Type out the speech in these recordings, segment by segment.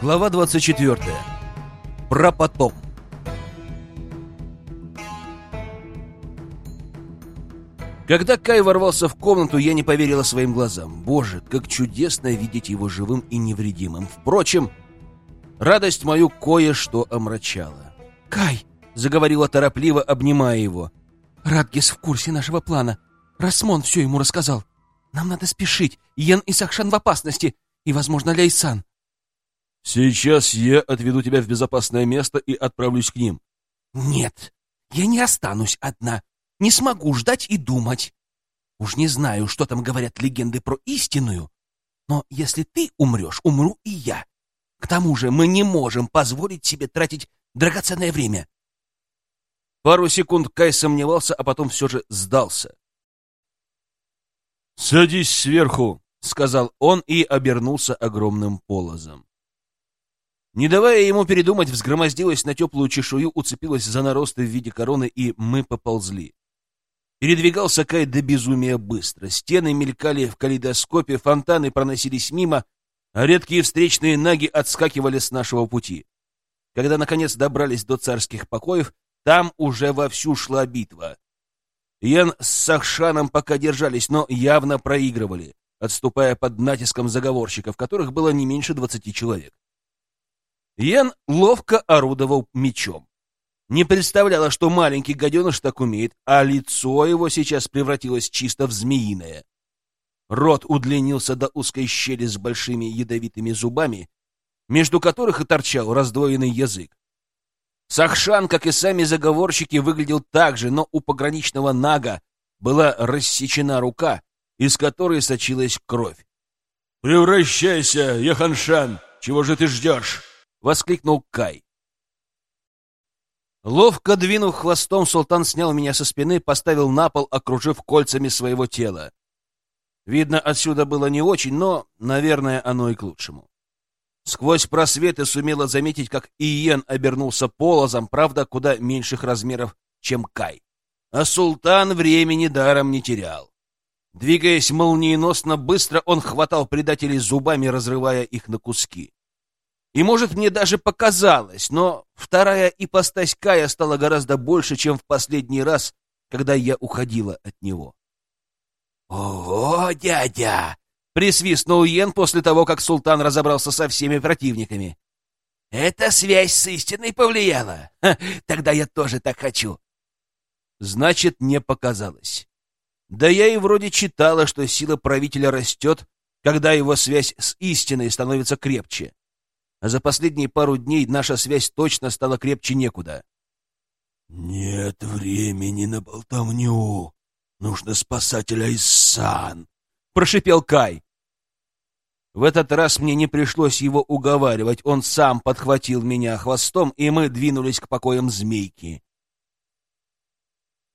Глава 24. Про потом. Когда Кай ворвался в комнату, я не поверила своим глазам. Боже, как чудесно видеть его живым и невредимым. Впрочем, радость мою кое-что омрачала. «Кай!» — заговорила торопливо, обнимая его. «Радгис в курсе нашего плана. Расмон все ему рассказал. Нам надо спешить. Йен и Сахшан в опасности. И, возможно, Ляйсан. Сейчас я отведу тебя в безопасное место и отправлюсь к ним. Нет, я не останусь одна. Не смогу ждать и думать. Уж не знаю, что там говорят легенды про истинную, но если ты умрешь, умру и я. К тому же мы не можем позволить себе тратить драгоценное время. Пару секунд Кай сомневался, а потом все же сдался. «Садись сверху», — сказал он и обернулся огромным полозом. Не давая ему передумать, взгромоздилась на теплую чешую, уцепилась за наросты в виде короны, и мы поползли. Передвигался Кай до безумия быстро. Стены мелькали в калейдоскопе, фонтаны проносились мимо, а редкие встречные наги отскакивали с нашего пути. Когда, наконец, добрались до царских покоев, там уже вовсю шла битва. Ян с Сахшаном пока держались, но явно проигрывали, отступая под натиском заговорщиков, которых было не меньше двадцати человек. Йен ловко орудовал мечом. Не представляла, что маленький гаденыш так умеет, а лицо его сейчас превратилось чисто в змеиное. Рот удлинился до узкой щели с большими ядовитыми зубами, между которых и торчал раздвоенный язык. Сахшан, как и сами заговорщики, выглядел так же, но у пограничного нага была рассечена рука, из которой сочилась кровь. «Превращайся, Яханшан! Чего же ты ждешь?» — воскликнул Кай. Ловко двинув хвостом, султан снял меня со спины, поставил на пол, окружив кольцами своего тела. Видно, отсюда было не очень, но, наверное, оно и к лучшему. Сквозь просветы сумела заметить, как Иен обернулся полозом, правда, куда меньших размеров, чем Кай. А султан времени даром не терял. Двигаясь молниеносно быстро, он хватал предателей зубами, разрывая их на куски. И, может, мне даже показалось, но вторая ипостась Кая стала гораздо больше, чем в последний раз, когда я уходила от него. «Ого, дядя!» — присвистнул Йен после того, как султан разобрался со всеми противниками. «Эта связь с истиной повлияла? Ха, тогда я тоже так хочу!» Значит, не показалось. Да я и вроде читала, что сила правителя растет, когда его связь с истиной становится крепче а за последние пару дней наша связь точно стала крепче некуда. «Нет времени на болтовню. Нужно спасать Айсан», — прошипел Кай. В этот раз мне не пришлось его уговаривать, он сам подхватил меня хвостом, и мы двинулись к покоям змейки.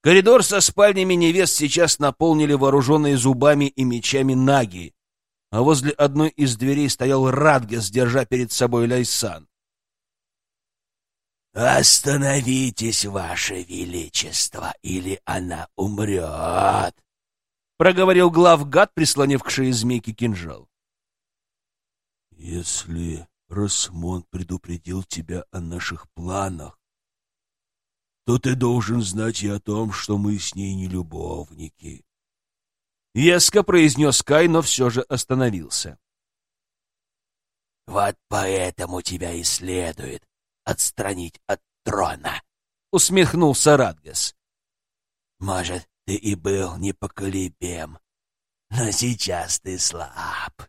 Коридор со спальнями невест сейчас наполнили вооруженные зубами и мечами наги, а возле одной из дверей стоял Радгес, держа перед собой Ляйсан. «Остановитесь, Ваше Величество, или она умрет!» — проговорил главгад, прислонив к шее змейки кинжал. «Если Росмон предупредил тебя о наших планах, то ты должен знать и о том, что мы с ней не любовники. Еско произнес Кай, но все же остановился. «Вот поэтому тебя и следует отстранить от трона», — усмехнулся Радгас. «Может, ты и был непоколебим, но сейчас ты слаб.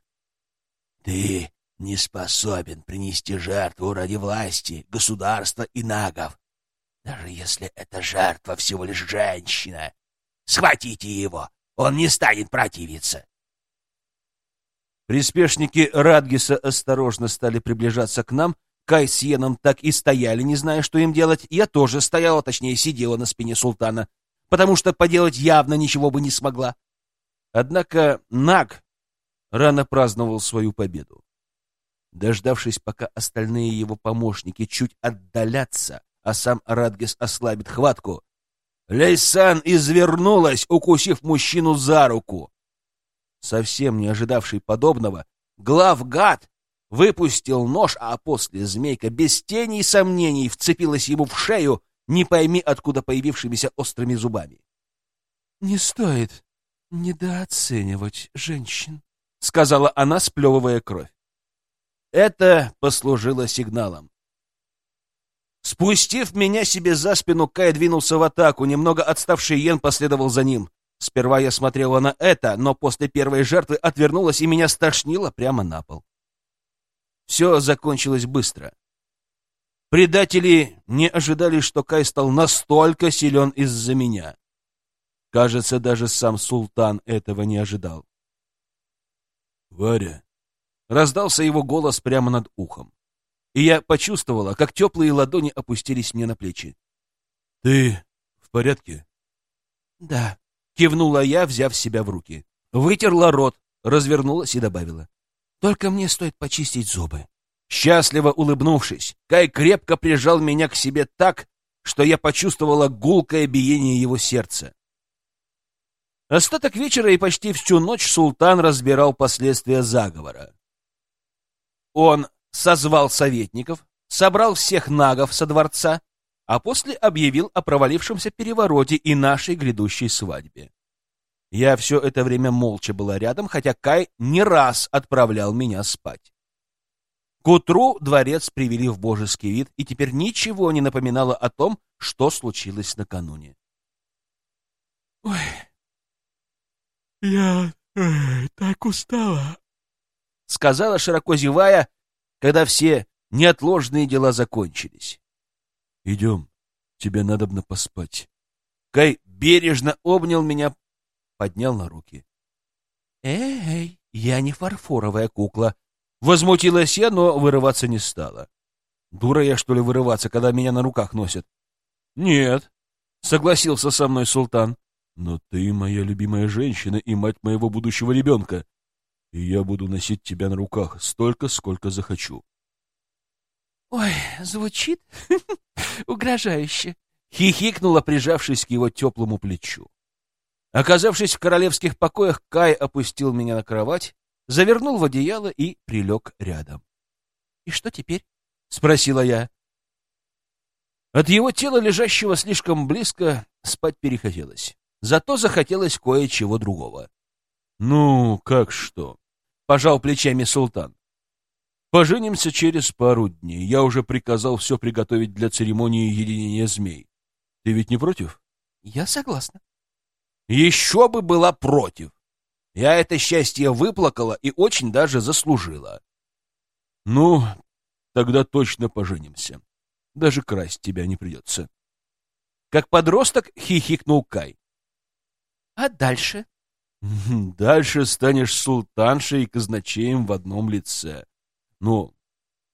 Ты не способен принести жертву ради власти, государства и нагов, даже если эта жертва всего лишь женщина. Схватите его он не станет противиться. Приспешники Радгиса осторожно стали приближаться к нам. Кай с Йеном так и стояли, не зная, что им делать. Я тоже стояла, точнее, сидела на спине султана, потому что поделать явно ничего бы не смогла. Однако Наг рано праздновал свою победу. Дождавшись, пока остальные его помощники чуть отдалятся, а сам Радгис ослабит хватку, Лейсан извернулась, укусив мужчину за руку. Совсем не ожидавший подобного, главгад выпустил нож, а после змейка без тени и сомнений вцепилась ему в шею, не пойми откуда появившимися острыми зубами. — Не стоит недооценивать женщин, — сказала она, сплевывая кровь. Это послужило сигналом. Спустив меня себе за спину, Кай двинулся в атаку. Немного отставший Йен последовал за ним. Сперва я смотрела на это, но после первой жертвы отвернулась и меня стошнило прямо на пол. Все закончилось быстро. Предатели не ожидали, что Кай стал настолько силен из-за меня. Кажется, даже сам султан этого не ожидал. «Варя!» — раздался его голос прямо над ухом. И я почувствовала, как теплые ладони опустились мне на плечи. «Ты в порядке?» «Да», — кивнула я, взяв себя в руки. Вытерла рот, развернулась и добавила. «Только мне стоит почистить зубы». Счастливо улыбнувшись, Кай крепко прижал меня к себе так, что я почувствовала гулкое биение его сердца. Остаток вечера и почти всю ночь султан разбирал последствия заговора. Он созвал советников, собрал всех нагов со дворца, а после объявил о провалившемся перевороте и нашей грядущей свадьбе. Я все это время молча была рядом, хотя Кай не раз отправлял меня спать. К утру дворец привели в божеский вид, и теперь ничего не напоминало о том, что случилось накануне. «Ой, я ой, так устала», — сказала, широко зевая, когда все неотложные дела закончились. «Идем, тебе надобно поспать». Кай бережно обнял меня, поднял на руки. «Эй, я не фарфоровая кукла», Возмутилась я, но вырываться не стала. Дура я, что ли, вырываться, когда меня на руках носят? Нет, согласился со мной султан. Но ты моя любимая женщина и мать моего будущего ребенка, и я буду носить тебя на руках столько, сколько захочу. Ой, звучит угрожающе. Хихикнула, прижавшись к его теплому плечу. Оказавшись в королевских покоях, Кай опустил меня на кровать, завернул в одеяло и прилег рядом. — И что теперь? — спросила я. От его тела, лежащего слишком близко, спать перехотелось. Зато захотелось кое-чего другого. — Ну, как что? — пожал плечами султан. — Поженимся через пару дней. Я уже приказал все приготовить для церемонии единения змей. Ты ведь не против? — Я согласна. — Еще бы была против. Я это счастье выплакала и очень даже заслужила. Ну, тогда точно поженимся. Даже красть тебя не придется. Как подросток хихикнул Кай. А дальше? Дальше станешь султаншей и казначеем в одном лице. Ну,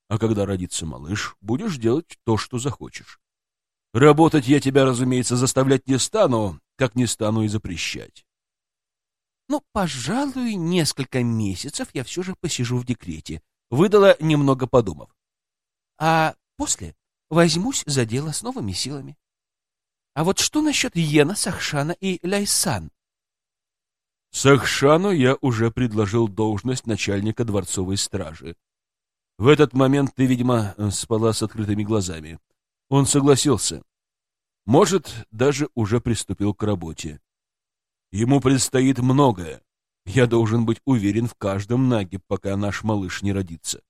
а когда родится малыш, будешь делать то, что захочешь. Работать я тебя, разумеется, заставлять не стану, как не стану и запрещать. Ну, пожалуй, несколько месяцев я все же посижу в декрете, выдала, немного подумав. А после возьмусь за дело с новыми силами. А вот что насчет Йена, Сахшана и Ляйсан? Сахшану я уже предложил должность начальника дворцовой стражи. В этот момент ты, видимо, спала с открытыми глазами. Он согласился. Может, даже уже приступил к работе. Ему предстоит многое. Я должен быть уверен в каждом наге, пока наш малыш не родится.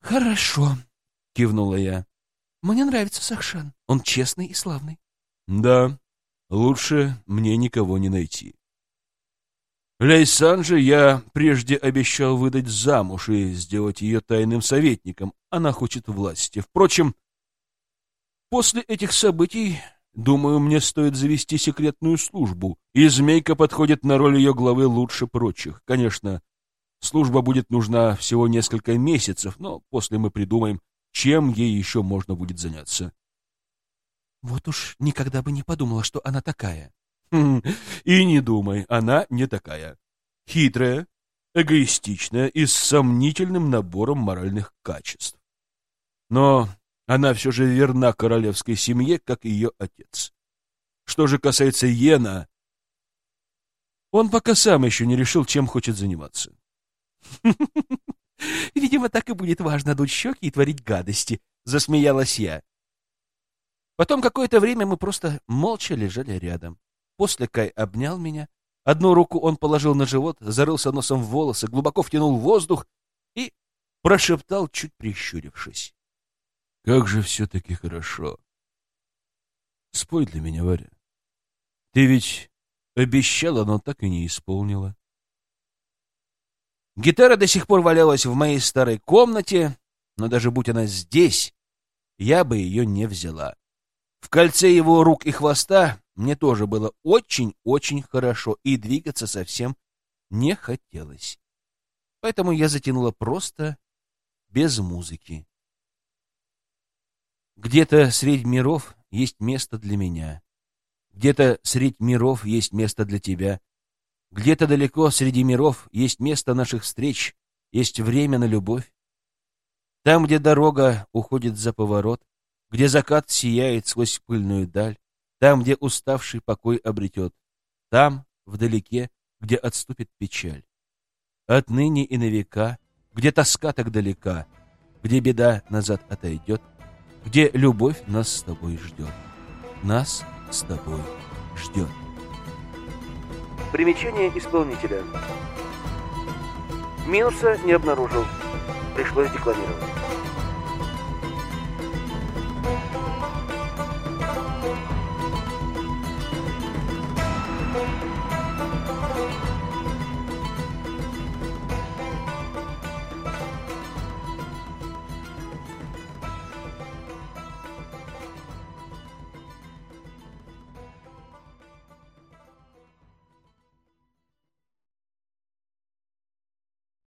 «Хорошо», — кивнула я. «Мне нравится Сахшан. Он честный и славный». «Да, лучше мне никого не найти». Ляйсан же я прежде обещал выдать замуж и сделать ее тайным советником. Она хочет власти. Впрочем, после этих событий Думаю, мне стоит завести секретную службу, и Змейка подходит на роль ее главы лучше прочих. Конечно, служба будет нужна всего несколько месяцев, но после мы придумаем, чем ей еще можно будет заняться. Вот уж никогда бы не подумала, что она такая. Хм, и не думай, она не такая. Хитрая, эгоистичная и с сомнительным набором моральных качеств. Но она все же верна королевской семье, как ее отец. Что же касается Йена, он пока сам еще не решил, чем хочет заниматься. Видимо, так и будет важно дуть щеки и творить гадости, засмеялась я. Потом какое-то время мы просто молча лежали рядом. После Кай обнял меня. Одну руку он положил на живот, зарылся носом в волосы, глубоко втянул воздух и прошептал, чуть прищурившись. «Как же все-таки хорошо! Спой для меня, Варя. Ты ведь обещала, но так и не исполнила». Гитара до сих пор валялась в моей старой комнате, но даже будь она здесь, я бы ее не взяла. В кольце его рук и хвоста мне тоже было очень-очень хорошо, и двигаться совсем не хотелось. Поэтому я затянула просто без музыки. Где-то среди миров есть место для меня. Где-то среди миров есть место для тебя. Где-то далеко среди миров есть место наших встреч, есть время на любовь. Там, где дорога уходит за поворот, где закат сияет сквозь пыльную даль, там, где уставший покой обретет, там, вдалеке, где отступит печаль. Отныне и на века, где тоска так далека, где беда назад отойдет, где любовь нас с тобой ждет. Нас с тобой ждет. Примечание исполнителя. Минуса не обнаружил. Пришлось декламировать.